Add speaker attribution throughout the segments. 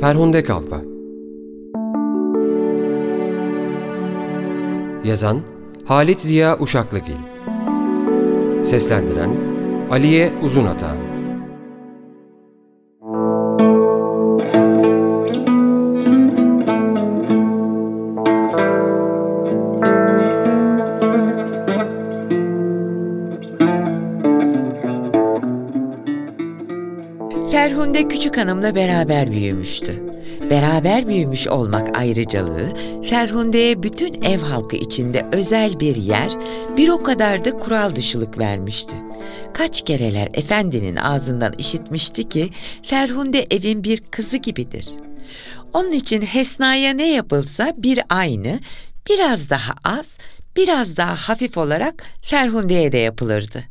Speaker 1: Ferhunde Kalfa. Yazan Halit Ziya Uşaklıgil. Seslendiren Aliye Uzunata
Speaker 2: hanımla beraber büyümüştü. Beraber büyümüş olmak ayrıcalığı Ferhunde'ye bütün ev halkı içinde özel bir yer, bir o kadar da kural dışılık vermişti. Kaç kereler efendinin ağzından işitmişti ki Ferhunde evin bir kızı gibidir. Onun için Hesna'ya ne yapılsa bir aynı, biraz daha az, biraz daha hafif olarak Ferhunde'ye de yapılırdı.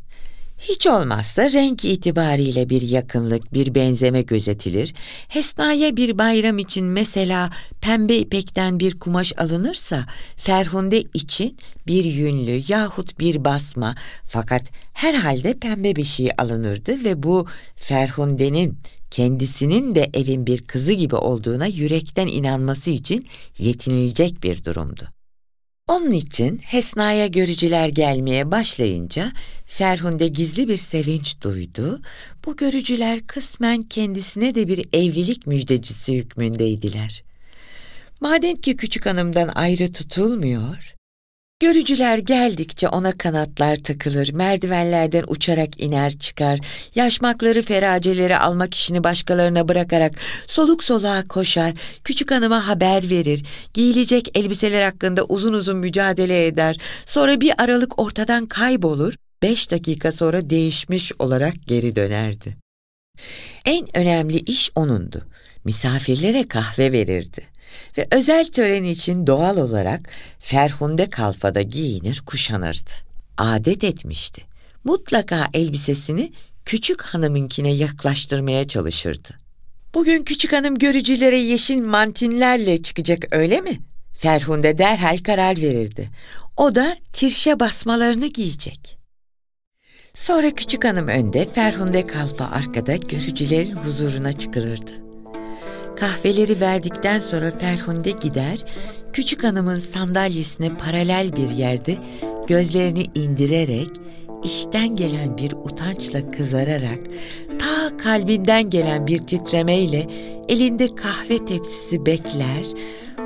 Speaker 2: Hiç olmazsa renk itibariyle bir yakınlık, bir benzeme gözetilir. Hesna'ya bir bayram için mesela pembe ipekten bir kumaş alınırsa, Ferhunde için bir yünlü yahut bir basma fakat herhalde pembe bir şey alınırdı ve bu Ferhunde'nin kendisinin de evin bir kızı gibi olduğuna yürekten inanması için yetinilecek bir durumdu. Onun için Hesna'ya görücüler gelmeye başlayınca Ferhunde gizli bir sevinç duydu. Bu görücüler kısmen kendisine de bir evlilik müjdecisi hükmündeydiler. Madem ki küçük hanımdan ayrı tutulmuyor, Görücüler geldikçe ona kanatlar takılır, merdivenlerden uçarak iner çıkar, yaşmakları feraceleri almak işini başkalarına bırakarak soluk soluğa koşar, küçük hanıma haber verir, giyilecek elbiseler hakkında uzun uzun mücadele eder, sonra bir aralık ortadan kaybolur, beş dakika sonra değişmiş olarak geri dönerdi. En önemli iş onundu. Misafirlere kahve verirdi ve özel tören için doğal olarak Ferhunde kalfada giyinir kuşanırdı. Adet etmişti. Mutlaka elbisesini küçük hanımınkine yaklaştırmaya çalışırdı. Bugün küçük hanım görücülere yeşil mantinlerle çıkacak öyle mi? Ferhunde derhal karar verirdi. O da tirşe basmalarını giyecek. Sonra küçük hanım önde, Ferhunde kalfa arkada görücülerin huzuruna çıkılırdı. Kahveleri verdikten sonra Ferhunde gider, küçük hanımın sandalyesine paralel bir yerde gözlerini indirerek, içten gelen bir utançla kızararak, ta kalbinden gelen bir titremeyle elinde kahve tepsisi bekler,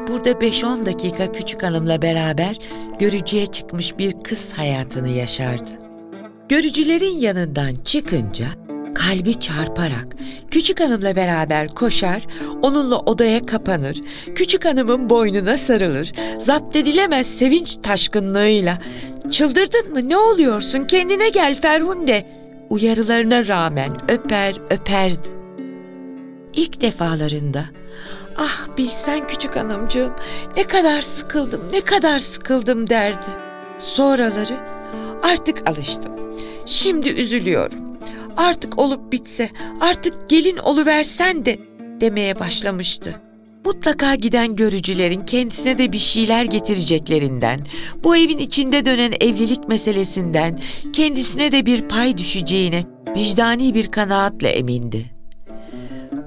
Speaker 2: burada 5-10 dakika küçük hanımla beraber görücüye çıkmış bir kız hayatını yaşardı. Görücülerin yanından çıkınca kalbi çarparak küçük hanımla beraber koşar, onunla odaya kapanır, küçük hanımın boynuna sarılır, zapt edilemez sevinç taşkınlığıyla ''Çıldırdın mı ne oluyorsun kendine gel Ferhunde'' uyarılarına rağmen öper öperdi. İlk defalarında ''Ah bilsen küçük hanımcığım ne kadar sıkıldım ne kadar sıkıldım'' derdi. Sonraları ''Artık alıştım, şimdi üzülüyorum.'' Artık olup bitse, artık gelin oluversen de demeye başlamıştı. Mutlaka giden görücülerin kendisine de bir şeyler getireceklerinden, bu evin içinde dönen evlilik meselesinden kendisine de bir pay düşeceğine vicdani bir kanaatle emindi.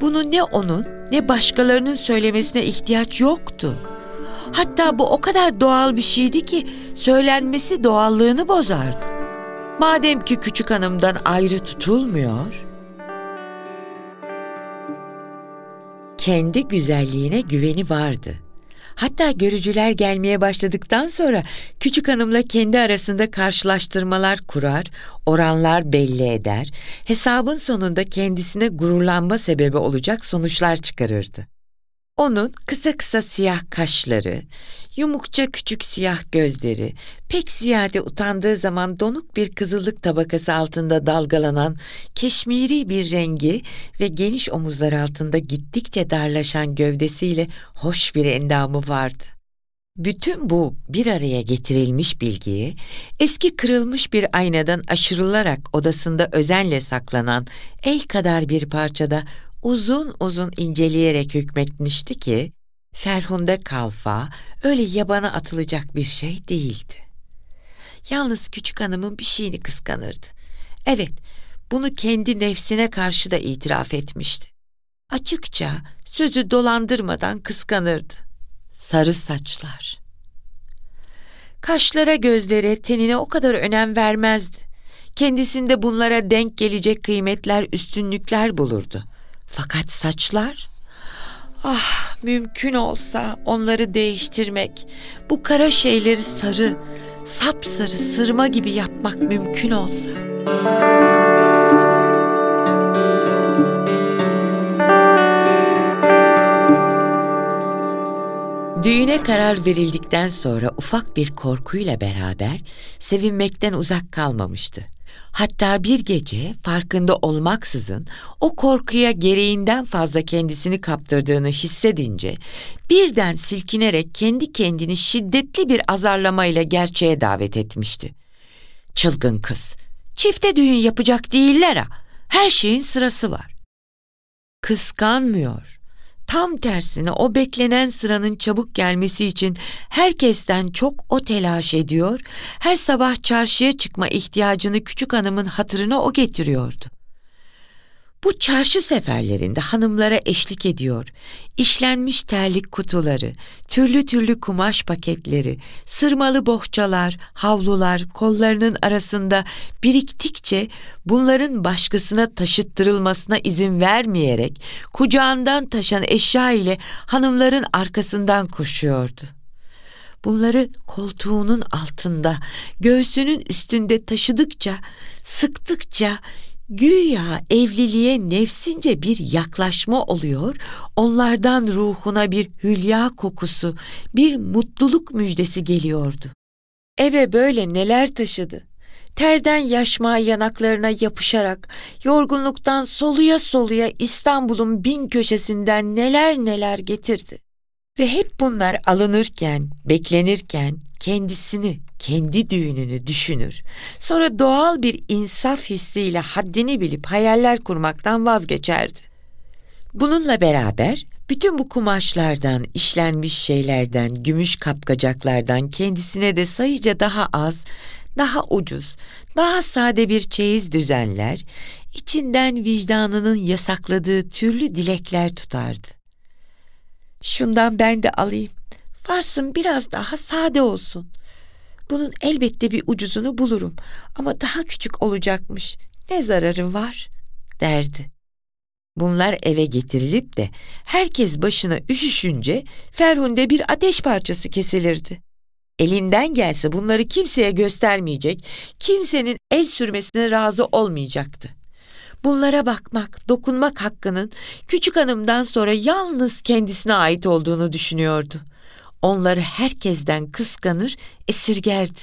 Speaker 2: Bunu ne onun ne başkalarının söylemesine ihtiyaç yoktu. Hatta bu o kadar doğal bir şeydi ki söylenmesi doğallığını bozardı. Madem ki küçük hanımdan ayrı tutulmuyor, kendi güzelliğine güveni vardı. Hatta görücüler gelmeye başladıktan sonra küçük hanımla kendi arasında karşılaştırmalar kurar, oranlar belli eder, hesabın sonunda kendisine gururlanma sebebi olacak sonuçlar çıkarırdı. Onun kısa kısa siyah kaşları, yumukça küçük siyah gözleri, pek ziyade utandığı zaman donuk bir kızıllık tabakası altında dalgalanan keşmiri bir rengi ve geniş omuzlar altında gittikçe darlaşan gövdesiyle hoş bir endamı vardı. Bütün bu bir araya getirilmiş bilgiyi eski kırılmış bir aynadan aşırılarak odasında özenle saklanan el kadar bir parçada uzun uzun inceleyerek hükmetmişti ki Ferhunde Kalfa öyle yabana atılacak bir şey değildi. Yalnız küçük hanımın bir şeyini kıskanırdı. Evet, bunu kendi nefsine karşı da itiraf etmişti. Açıkça, sözü dolandırmadan kıskanırdı. Sarı saçlar. Kaşlara, gözlere, tenine o kadar önem vermezdi. Kendisinde bunlara denk gelecek kıymetler, üstünlükler bulurdu. Fakat saçlar Ah mümkün olsa onları değiştirmek, bu kara şeyleri sarı, sapsarı sırma gibi yapmak mümkün olsa. Düğüne karar verildikten sonra ufak bir korkuyla beraber sevinmekten uzak kalmamıştı. Hatta bir gece farkında olmaksızın o korkuya gereğinden fazla kendisini kaptırdığını hissedince birden silkinerek kendi kendini şiddetli bir azarlamayla gerçeğe davet etmişti. Çılgın kız, çifte düğün yapacak değiller ha. Her şeyin sırası var. Kıskanmıyor Tam tersine o beklenen sıranın çabuk gelmesi için herkesten çok o telaş ediyor, her sabah çarşıya çıkma ihtiyacını küçük hanımın hatırına o getiriyordu. Bu çarşı seferlerinde hanımlara eşlik ediyor. İşlenmiş terlik kutuları, türlü türlü kumaş paketleri, sırmalı bohçalar, havlular kollarının arasında biriktikçe bunların başkasına taşıttırılmasına izin vermeyerek kucağından taşan eşya ile hanımların arkasından koşuyordu. Bunları koltuğunun altında, göğsünün üstünde taşıdıkça, sıktıkça Güya evliliğe nefsince bir yaklaşma oluyor, onlardan ruhuna bir hülya kokusu, bir mutluluk müjdesi geliyordu. Eve böyle neler taşıdı. Terden yaşma yanaklarına yapışarak, yorgunluktan soluya soluya İstanbul'un bin köşesinden neler neler getirdi. Ve hep bunlar alınırken, beklenirken kendisini, kendi düğününü düşünür. Sonra doğal bir insaf hissiyle haddini bilip hayaller kurmaktan vazgeçerdi. Bununla beraber bütün bu kumaşlardan, işlenmiş şeylerden, gümüş kapkacaklardan kendisine de sayıca daha az, daha ucuz, daha sade bir çeyiz düzenler, içinden vicdanının yasakladığı türlü dilekler tutardı. Şundan ben de alayım. Varsın biraz daha sade olsun. Bunun elbette bir ucuzunu bulurum ama daha küçük olacakmış. Ne zararı var?" derdi. Bunlar eve getirilip de herkes başına üşüşünce Ferhunde bir ateş parçası kesilirdi. Elinden gelse bunları kimseye göstermeyecek, kimsenin el sürmesine razı olmayacaktı. Bunlara bakmak, dokunmak hakkının küçük hanımdan sonra yalnız kendisine ait olduğunu düşünüyordu. Onları herkesten kıskanır, esirgerdi.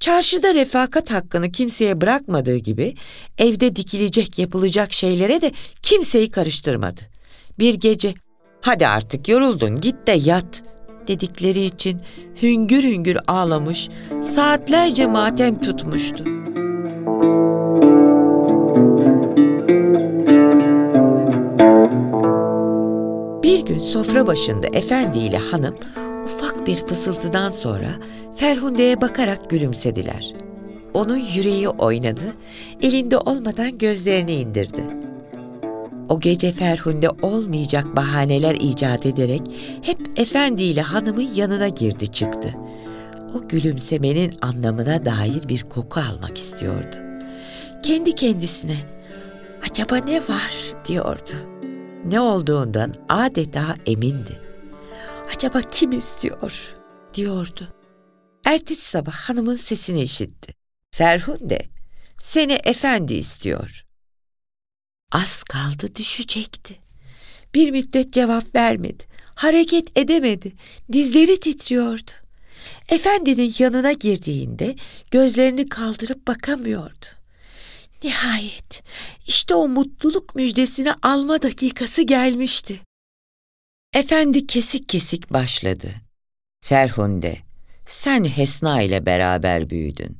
Speaker 2: Çarşıda refakat hakkını kimseye bırakmadığı gibi evde dikilecek yapılacak şeylere de kimseyi karıştırmadı. Bir gece hadi artık yoruldun git de yat dedikleri için hüngür hüngür ağlamış, saatlerce matem tutmuştu. Bir gün sofra başında efendi ile hanım ufak bir fısıltıdan sonra Ferhunde'ye bakarak gülümsediler. Onun yüreği oynadı, elinde olmadan gözlerini indirdi. O gece Ferhunde olmayacak bahaneler icat ederek hep efendi ile hanımın yanına girdi çıktı. O gülümsemenin anlamına dair bir koku almak istiyordu. Kendi kendisine acaba ne var diyordu ne olduğundan adeta emindi. Acaba kim istiyor diyordu. Ertesi sabah hanımın sesini işitti. Ferhunde seni efendi istiyor. Az kaldı düşecekti. Bir müddet cevap vermedi. Hareket edemedi. Dizleri titriyordu. Efendinin yanına girdiğinde gözlerini kaldırıp bakamıyordu. Nihayet işte o mutluluk müjdesini alma dakikası gelmişti. Efendi kesik kesik başladı. Ferhunde, sen Hesna ile beraber büyüdün.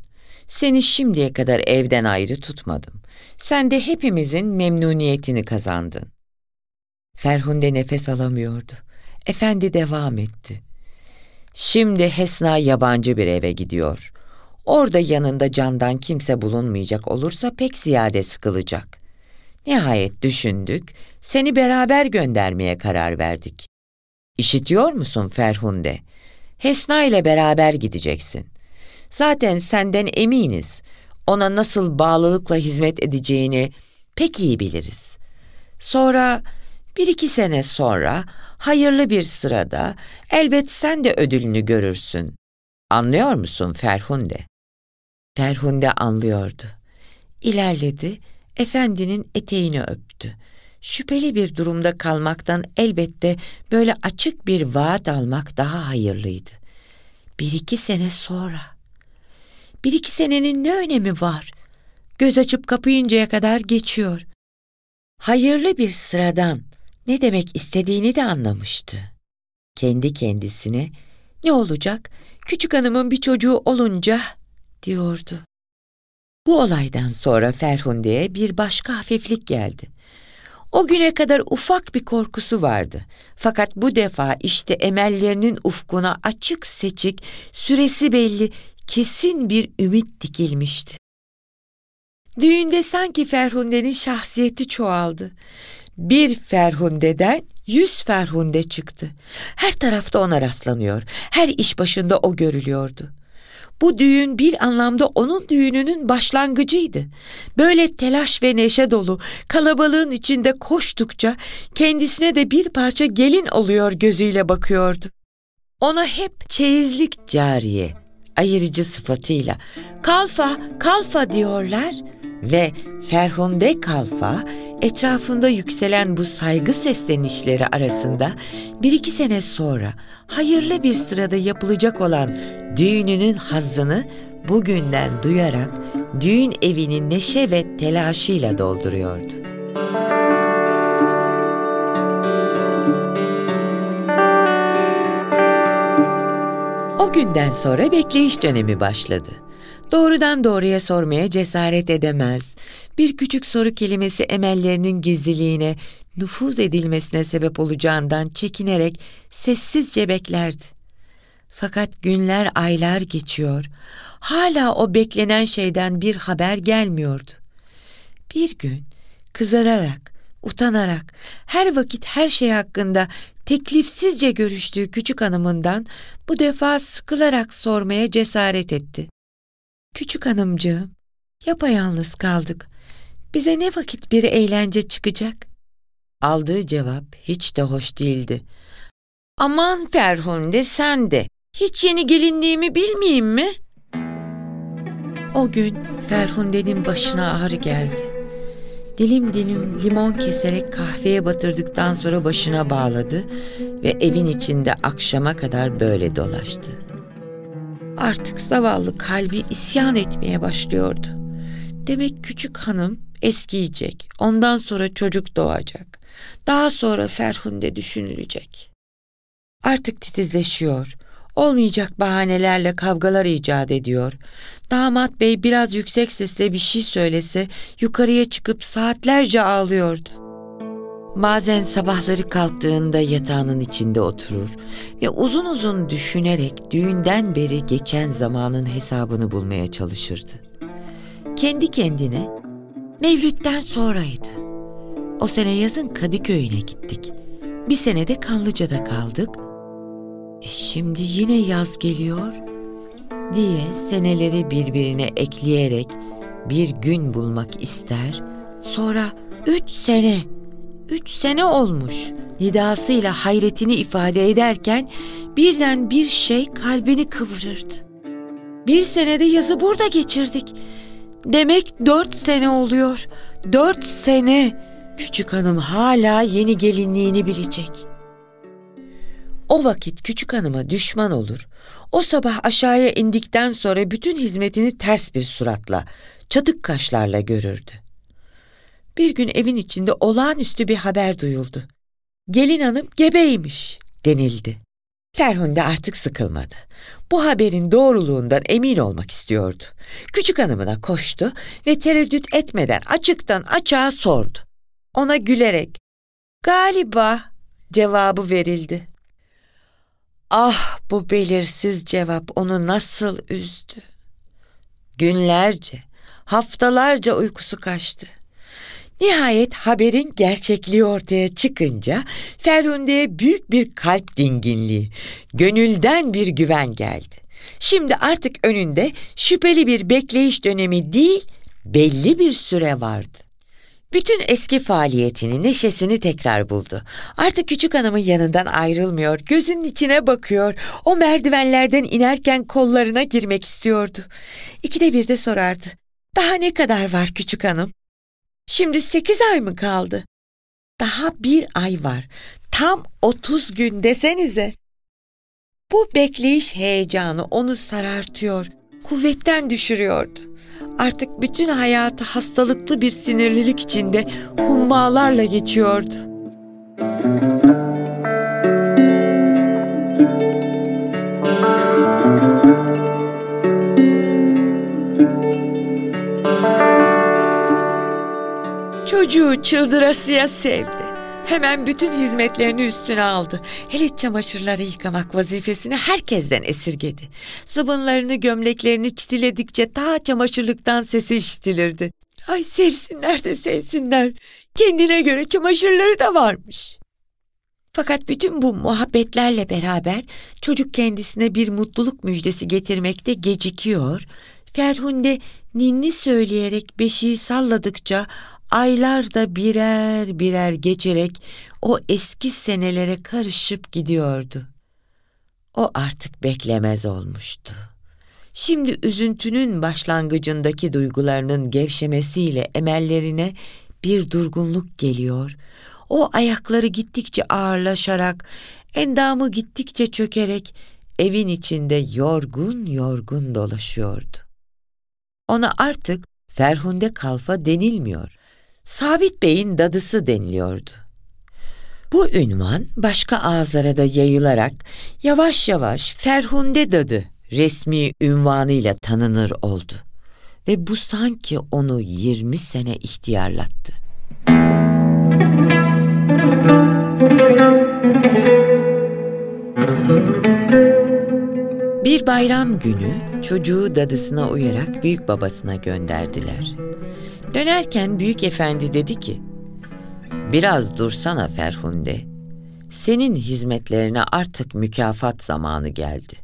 Speaker 2: Seni şimdiye kadar evden ayrı tutmadım. Sen de hepimizin memnuniyetini kazandın. Ferhunde nefes alamıyordu. Efendi devam etti. Şimdi Hesna yabancı bir eve gidiyor. Orada yanında candan kimse bulunmayacak olursa pek ziyade sıkılacak. Nihayet düşündük, seni beraber göndermeye karar verdik. İşitiyor musun Ferhunde? Hesna ile beraber gideceksin. Zaten senden eminiz. Ona nasıl bağlılıkla hizmet edeceğini pek iyi biliriz. Sonra bir iki sene sonra hayırlı bir sırada elbet sen de ödülünü görürsün. Anlıyor musun Ferhunde? Ferhunde anlıyordu. İlerledi, efendinin eteğini öptü. Şüpheli bir durumda kalmaktan elbette böyle açık bir vaat almak daha hayırlıydı. Bir iki sene sonra. Bir iki senenin ne önemi var? Göz açıp kapayıncaya kadar geçiyor. Hayırlı bir sıradan ne demek istediğini de anlamıştı. Kendi kendisine ne olacak küçük hanımın bir çocuğu olunca diyordu. Bu olaydan sonra Ferhunde'ye bir başka hafiflik geldi. O güne kadar ufak bir korkusu vardı. Fakat bu defa işte emellerinin ufkuna açık seçik, süresi belli, kesin bir ümit dikilmişti. Düğünde sanki Ferhunde'nin şahsiyeti çoğaldı. Bir Ferhunde'den yüz Ferhunde çıktı. Her tarafta ona rastlanıyor. Her iş başında o görülüyordu. Bu düğün bir anlamda onun düğününün başlangıcıydı. Böyle telaş ve neşe dolu, kalabalığın içinde koştukça kendisine de bir parça gelin oluyor gözüyle bakıyordu. Ona hep çeyizlik cariye, ayırıcı sıfatıyla kalfa, kalfa diyorlar ve Ferhunde Kalfa etrafında yükselen bu saygı seslenişleri arasında bir iki sene sonra hayırlı bir sırada yapılacak olan düğününün hazzını bugünden duyarak düğün evini neşe ve telaşıyla dolduruyordu. O günden sonra bekleyiş dönemi başladı. Doğrudan doğruya sormaya cesaret edemez. Bir küçük soru kelimesi emellerinin gizliliğine, nüfuz edilmesine sebep olacağından çekinerek sessizce beklerdi. Fakat günler aylar geçiyor. Hala o beklenen şeyden bir haber gelmiyordu. Bir gün kızararak, utanarak, her vakit her şey hakkında teklifsizce görüştüğü küçük hanımından bu defa sıkılarak sormaya cesaret etti. Küçük hanımcığım, yapayalnız kaldık. Bize ne vakit bir eğlence çıkacak? Aldığı cevap hiç de hoş değildi. Aman Ferhunde sen de. Hiç yeni gelinliğimi bilmeyeyim mi? O gün Ferhunde'nin başına ağrı geldi. Dilim dilim limon keserek kahveye batırdıktan sonra başına bağladı ve evin içinde akşama kadar böyle dolaştı. Artık zavallı kalbi isyan etmeye başlıyordu. Demek küçük hanım eskiyecek, ondan sonra çocuk doğacak. Daha sonra Ferhunde düşünülecek. Artık titizleşiyor. Olmayacak bahanelerle kavgalar icat ediyor. Damat bey biraz yüksek sesle bir şey söylese yukarıya çıkıp saatlerce ağlıyordu. Bazen sabahları kalktığında yatağının içinde oturur ve uzun uzun düşünerek düğünden beri geçen zamanın hesabını bulmaya çalışırdı. Kendi kendine Mevlüt'ten sonraydı. O sene yazın Kadıköy'üne gittik. Bir sene de Kanlıca'da kaldık. E şimdi yine yaz geliyor diye seneleri birbirine ekleyerek bir gün bulmak ister. Sonra üç sene üç sene olmuş nidasıyla hayretini ifade ederken birden bir şey kalbini kıvırırdı. Bir senede yazı burada geçirdik. Demek dört sene oluyor. Dört sene. Küçük hanım hala yeni gelinliğini bilecek. O vakit küçük hanıma düşman olur. O sabah aşağıya indikten sonra bütün hizmetini ters bir suratla, çatık kaşlarla görürdü. Bir gün evin içinde olağanüstü bir haber duyuldu. Gelin hanım gebeymiş denildi. Ferhunde artık sıkılmadı. Bu haberin doğruluğundan emin olmak istiyordu. Küçük hanımına koştu ve tereddüt etmeden açıktan açığa sordu. Ona gülerek "Galiba" cevabı verildi. Ah bu belirsiz cevap onu nasıl üzdü. Günlerce, haftalarca uykusu kaçtı. Nihayet haberin gerçekliği ortaya çıkınca Ferhunde'ye büyük bir kalp dinginliği, gönülden bir güven geldi. Şimdi artık önünde şüpheli bir bekleyiş dönemi değil, belli bir süre vardı. Bütün eski faaliyetini, neşesini tekrar buldu. Artık küçük hanımın yanından ayrılmıyor, gözünün içine bakıyor. O merdivenlerden inerken kollarına girmek istiyordu. İkide bir de sorardı. Daha ne kadar var küçük hanım? Şimdi sekiz ay mı kaldı? Daha bir ay var. Tam otuz gün desenize. Bu bekleyiş heyecanı onu sarartıyor, kuvvetten düşürüyordu. Artık bütün hayatı hastalıklı bir sinirlilik içinde hummalarla geçiyordu. Çocuğu çıldırasıya sevdi. Hemen bütün hizmetlerini üstüne aldı. Hele çamaşırları yıkamak vazifesini herkesten esirgedi. Sıvınlarını, gömleklerini çitiledikçe ta çamaşırlıktan sesi işitilirdi. Ay sevsinler de sevsinler. Kendine göre çamaşırları da varmış. Fakat bütün bu muhabbetlerle beraber çocuk kendisine bir mutluluk müjdesi getirmekte gecikiyor. Ferhunde ninni söyleyerek beşiği salladıkça aylar da birer birer geçerek o eski senelere karışıp gidiyordu. O artık beklemez olmuştu. Şimdi üzüntünün başlangıcındaki duygularının gevşemesiyle emellerine bir durgunluk geliyor. O ayakları gittikçe ağırlaşarak, endamı gittikçe çökerek evin içinde yorgun yorgun dolaşıyordu. Ona artık Ferhunde Kalfa denilmiyor. Sabit Bey'in dadısı deniliyordu. Bu ünvan başka ağızlara da yayılarak yavaş yavaş Ferhunde Dadı resmi ünvanıyla tanınır oldu. Ve bu sanki onu 20 sene ihtiyarlattı. Bir bayram günü çocuğu dadısına uyarak büyük babasına gönderdiler. Dönerken büyük efendi dedi ki, Biraz dursana Ferhunde. Senin hizmetlerine artık mükafat zamanı geldi.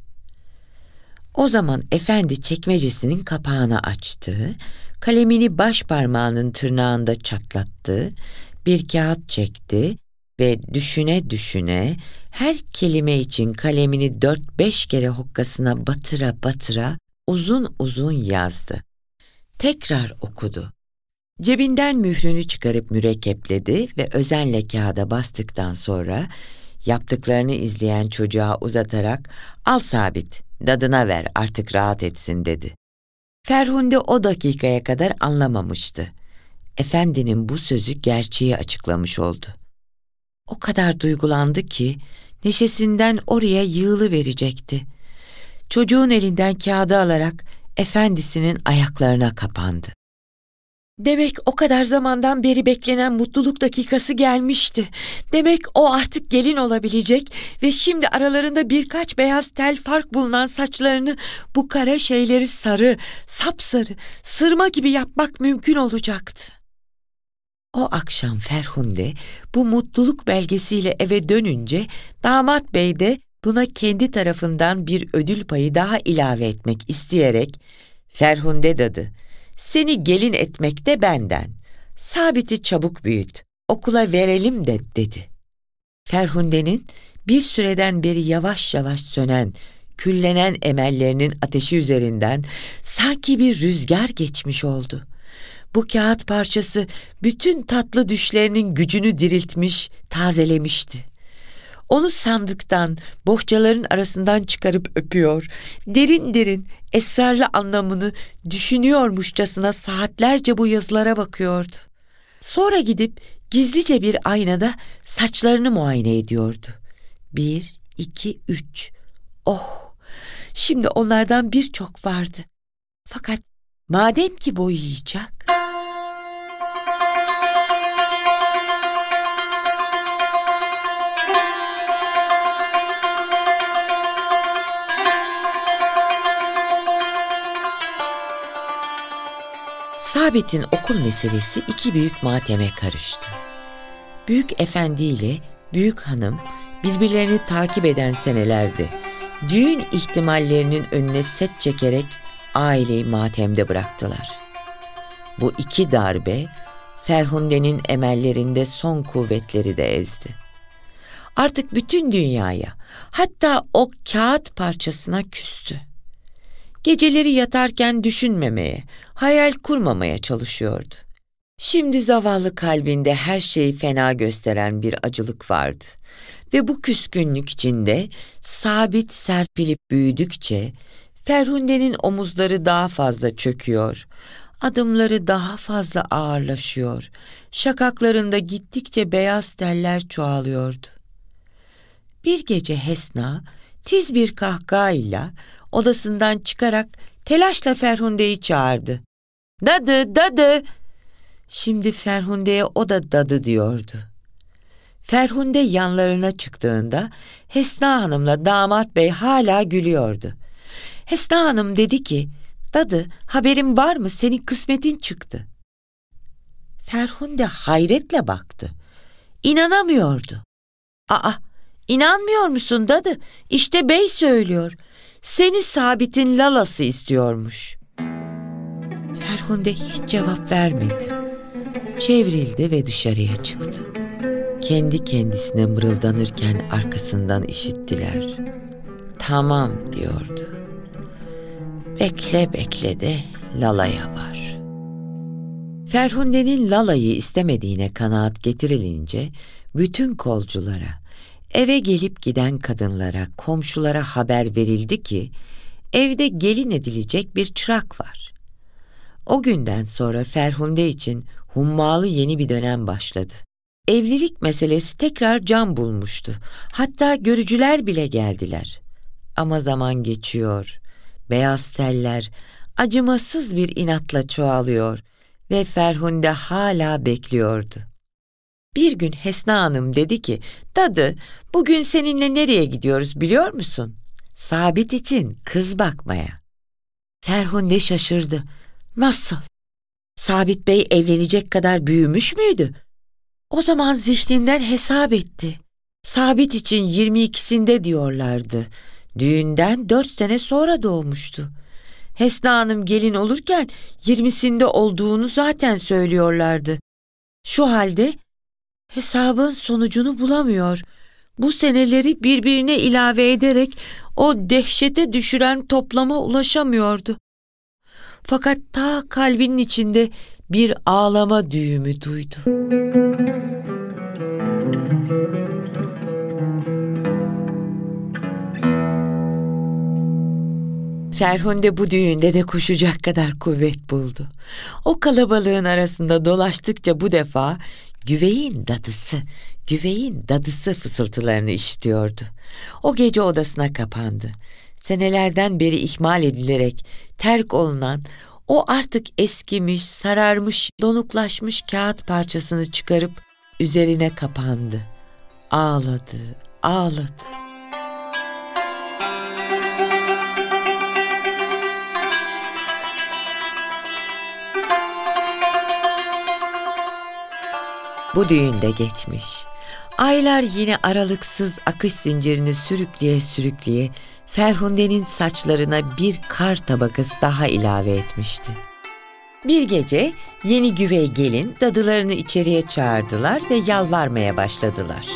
Speaker 2: O zaman efendi çekmecesinin kapağını açtı, kalemini baş parmağının tırnağında çatlattı, bir kağıt çekti ve düşüne düşüne her kelime için kalemini dört beş kere hokkasına batıra batıra uzun uzun yazdı. Tekrar okudu. Cebinden mührünü çıkarıp mürekkepledi ve özenle kağıda bastıktan sonra yaptıklarını izleyen çocuğa uzatarak al sabit, dadına ver artık rahat etsin dedi. Ferhunde o dakikaya kadar anlamamıştı. Efendinin bu sözü gerçeği açıklamış oldu. O kadar duygulandı ki neşesinden oraya yığılı verecekti. Çocuğun elinden kağıdı alarak efendisinin ayaklarına kapandı. Demek o kadar zamandan beri beklenen mutluluk dakikası gelmişti. Demek o artık gelin olabilecek ve şimdi aralarında birkaç beyaz tel fark bulunan saçlarını bu kara şeyleri sarı, sapsarı, sırma gibi yapmak mümkün olacaktı. O akşam Ferhunde bu mutluluk belgesiyle eve dönünce damat bey de buna kendi tarafından bir ödül payı daha ilave etmek isteyerek Ferhunde dadı seni gelin etmek de benden. Sabiti çabuk büyüt, okula verelim de dedi. Ferhunde'nin bir süreden beri yavaş yavaş sönen, küllenen emellerinin ateşi üzerinden sanki bir rüzgar geçmiş oldu. Bu kağıt parçası bütün tatlı düşlerinin gücünü diriltmiş, tazelemişti. Onu sandıktan, bohçaların arasından çıkarıp öpüyor. Derin derin, esrarlı anlamını düşünüyormuşçasına saatlerce bu yazılara bakıyordu. Sonra gidip gizlice bir aynada saçlarını muayene ediyordu. Bir, iki, üç. Oh! Şimdi onlardan birçok vardı. Fakat madem ki boyayacak... Sabit'in okul meselesi iki büyük mateme karıştı. Büyük efendi ile büyük hanım birbirlerini takip eden senelerde düğün ihtimallerinin önüne set çekerek aileyi matemde bıraktılar. Bu iki darbe Ferhunde'nin emellerinde son kuvvetleri de ezdi. Artık bütün dünyaya, hatta o kağıt parçasına küstü. Geceleri yatarken düşünmemeye, hayal kurmamaya çalışıyordu. Şimdi zavallı kalbinde her şeyi fena gösteren bir acılık vardı. Ve bu küskünlük içinde sabit serpilip büyüdükçe Ferhunde'nin omuzları daha fazla çöküyor, adımları daha fazla ağırlaşıyor, şakaklarında gittikçe beyaz teller çoğalıyordu. Bir gece Hesna tiz bir kahkahayla odasından çıkarak telaşla Ferhunde'yi çağırdı. Dadı, dadı! Şimdi Ferhunde'ye o da dadı diyordu. Ferhunde yanlarına çıktığında Hesna Hanım'la damat bey hala gülüyordu. Hesna Hanım dedi ki, Dadı haberin var mı senin kısmetin çıktı. Ferhunde hayretle baktı. İnanamıyordu. Aa, inanmıyor musun dadı? İşte bey söylüyor. Seni Sabit'in lalası istiyormuş. Ferhunde hiç cevap vermedi. Çevrildi ve dışarıya çıktı. Kendi kendisine mırıldanırken arkasından işittiler. Tamam diyordu. Bekle bekle de Lala'ya var. Ferhunde'nin Lala'yı istemediğine kanaat getirilince bütün kolculara, eve gelip giden kadınlara, komşulara haber verildi ki evde gelin edilecek bir çırak var. O günden sonra Ferhunde için hummalı yeni bir dönem başladı. Evlilik meselesi tekrar can bulmuştu. Hatta görücüler bile geldiler. Ama zaman geçiyor. Beyaz teller acımasız bir inatla çoğalıyor ve Ferhunde hala bekliyordu. Bir gün Hesna Hanım dedi ki, Dadı bugün seninle nereye gidiyoruz biliyor musun? Sabit için kız bakmaya. Ferhunde şaşırdı. Nasıl? Sabit Bey evlenecek kadar büyümüş müydü? O zaman zihninden hesap etti. Sabit için 22'sinde diyorlardı. Düğünden dört sene sonra doğmuştu. Hesna Hanım gelin olurken yirmisinde olduğunu zaten söylüyorlardı. Şu halde hesabın sonucunu bulamıyor. Bu seneleri birbirine ilave ederek o dehşete düşüren toplama ulaşamıyordu. Fakat ta kalbinin içinde bir ağlama düğümü duydu. Ferhunde bu düğünde de koşacak kadar kuvvet buldu. O kalabalığın arasında dolaştıkça bu defa güveyin dadısı, güveyin dadısı fısıltılarını işitiyordu. O gece odasına kapandı. Senelerden beri ihmal edilerek terk olunan o artık eskimiş, sararmış, donuklaşmış kağıt parçasını çıkarıp üzerine kapandı. Ağladı, ağladı. Bu düğünde geçmiş. Aylar yine aralıksız akış zincirini sürükleye sürükleye Ferhunde'nin saçlarına bir kar tabakası daha ilave etmişti. Bir gece yeni güvey gelin dadılarını içeriye çağırdılar ve yalvarmaya başladılar.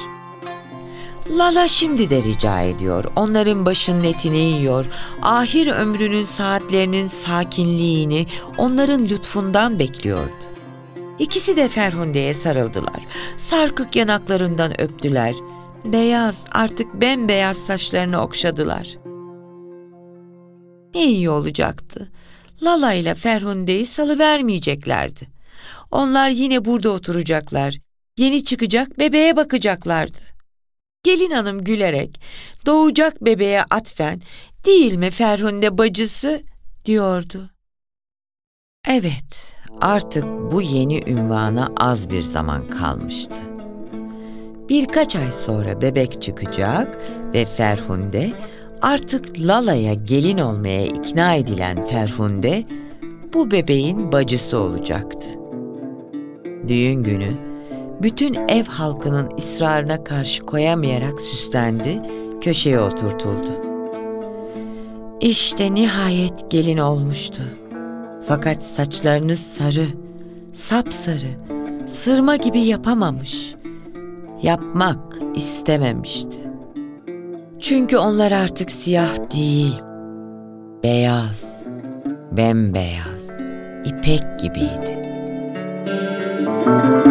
Speaker 2: Lala şimdi de rica ediyor. Onların başının etini yiyor. Ahir ömrünün saatlerinin sakinliğini onların lütfundan bekliyordu. İkisi de Ferhunde'ye sarıldılar. Sarkık yanaklarından öptüler. Beyaz, artık bembeyaz saçlarını okşadılar. Ne iyi olacaktı. Lala ile Ferhunde'yi salıvermeyeceklerdi. Onlar yine burada oturacaklar. Yeni çıkacak bebeğe bakacaklardı. Gelin hanım gülerek, doğacak bebeğe atfen, değil mi Ferhunde bacısı, diyordu. Evet, artık bu yeni ünvana az bir zaman kalmıştı. Birkaç ay sonra bebek çıkacak ve Ferhunde artık Lala'ya gelin olmaya ikna edilen Ferhunde bu bebeğin bacısı olacaktı. Düğün günü bütün ev halkının ısrarına karşı koyamayarak süslendi, köşeye oturtuldu. İşte nihayet gelin olmuştu. Fakat saçlarını sarı, sapsarı, sırma gibi yapamamış. Yapmak istememişti. Çünkü onlar artık siyah değil, beyaz, bembeyaz, ipek gibiydi. Müzik